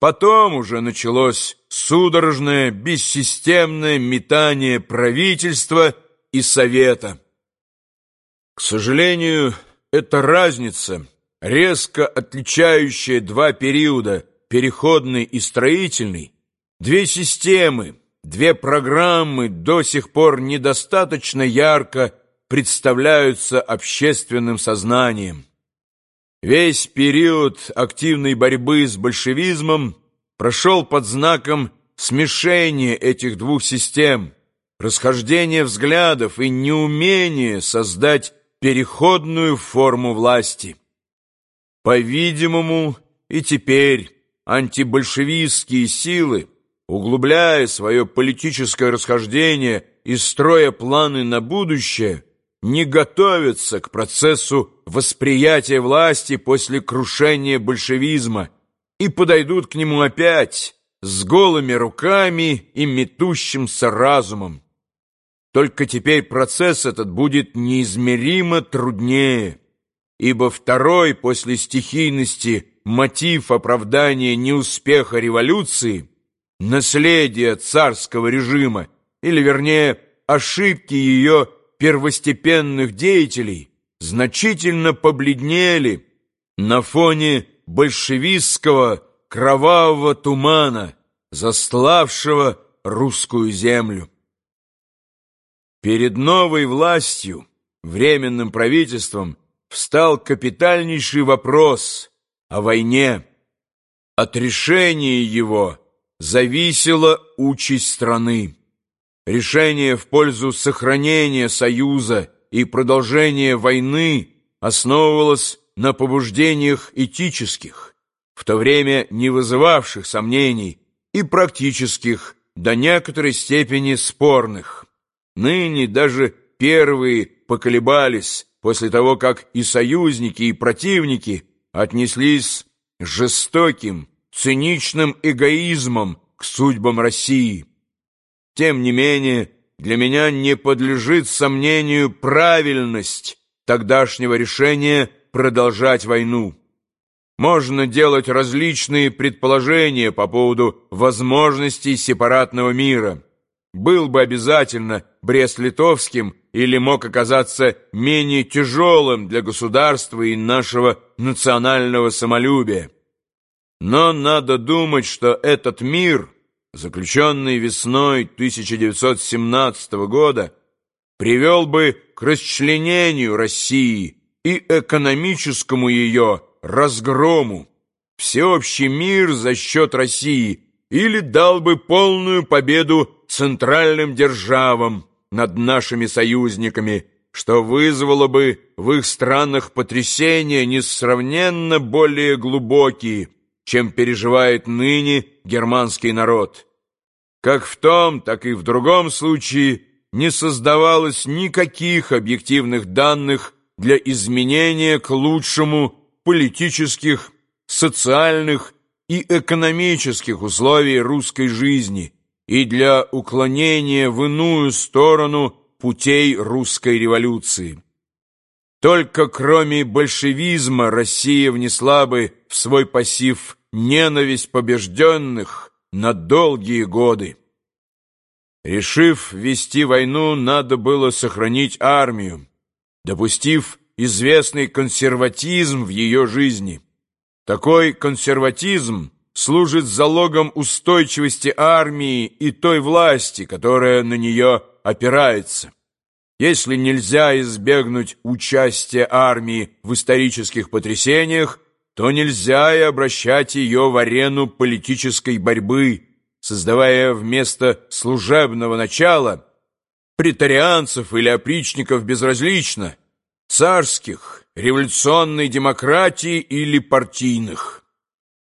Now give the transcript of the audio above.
Потом уже началось судорожное, бессистемное метание правительства и совета. К сожалению, эта разница, резко отличающая два периода, переходный и строительный, две системы, две программы до сих пор недостаточно ярко представляются общественным сознанием. Весь период активной борьбы с большевизмом прошел под знаком смешения этих двух систем, расхождения взглядов и неумения создать переходную форму власти. По-видимому, и теперь антибольшевистские силы, углубляя свое политическое расхождение и строя планы на будущее, не готовятся к процессу восприятия власти после крушения большевизма и подойдут к нему опять с голыми руками и метущимся разумом. Только теперь процесс этот будет неизмеримо труднее, ибо второй после стихийности мотив оправдания неуспеха революции, наследие царского режима, или вернее ошибки ее первостепенных деятелей значительно побледнели на фоне большевистского кровавого тумана, застлавшего русскую землю. Перед новой властью, временным правительством, встал капитальнейший вопрос о войне. От решения его зависела участь страны. Решение в пользу сохранения Союза и продолжения войны основывалось на побуждениях этических, в то время не вызывавших сомнений, и практических, до некоторой степени спорных. Ныне даже первые поколебались после того, как и союзники, и противники отнеслись жестоким, циничным эгоизмом к судьбам России. Тем не менее, для меня не подлежит сомнению правильность тогдашнего решения продолжать войну. Можно делать различные предположения по поводу возможностей сепаратного мира. Был бы обязательно Брест-Литовским или мог оказаться менее тяжелым для государства и нашего национального самолюбия. Но надо думать, что этот мир – заключенный весной 1917 года, привел бы к расчленению России и экономическому ее разгрому, всеобщий мир за счет России или дал бы полную победу центральным державам над нашими союзниками, что вызвало бы в их странах потрясения несравненно более глубокие, чем переживает ныне германский народ. Как в том, так и в другом случае не создавалось никаких объективных данных для изменения к лучшему политических, социальных и экономических условий русской жизни и для уклонения в иную сторону путей русской революции. Только кроме большевизма Россия внесла бы в свой пассив ненависть побежденных на долгие годы. Решив вести войну, надо было сохранить армию, допустив известный консерватизм в ее жизни. Такой консерватизм служит залогом устойчивости армии и той власти, которая на нее опирается. Если нельзя избегнуть участия армии в исторических потрясениях, то нельзя и обращать ее в арену политической борьбы, создавая вместо служебного начала претарианцев или опричников безразлично, царских, революционной демократии или партийных.